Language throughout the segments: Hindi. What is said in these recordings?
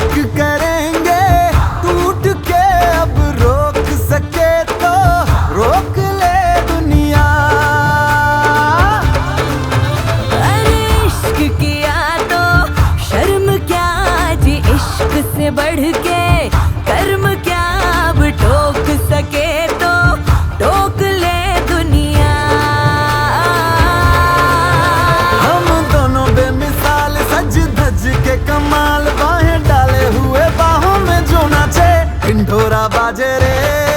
इश्क करेंगे टूट के अब रोक सके तो रोक ले दुनिया। अरे इश्क किया तो शर्म क्या जी इश्क से बढ़ के कर्म क्या अब ठोक सके तो टोक ले दुनिया। हम दोनों बेमिसाल सज धज के कम ढिंढोरा बाजे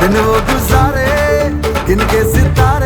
दिन वो गुजारे इनके सितारे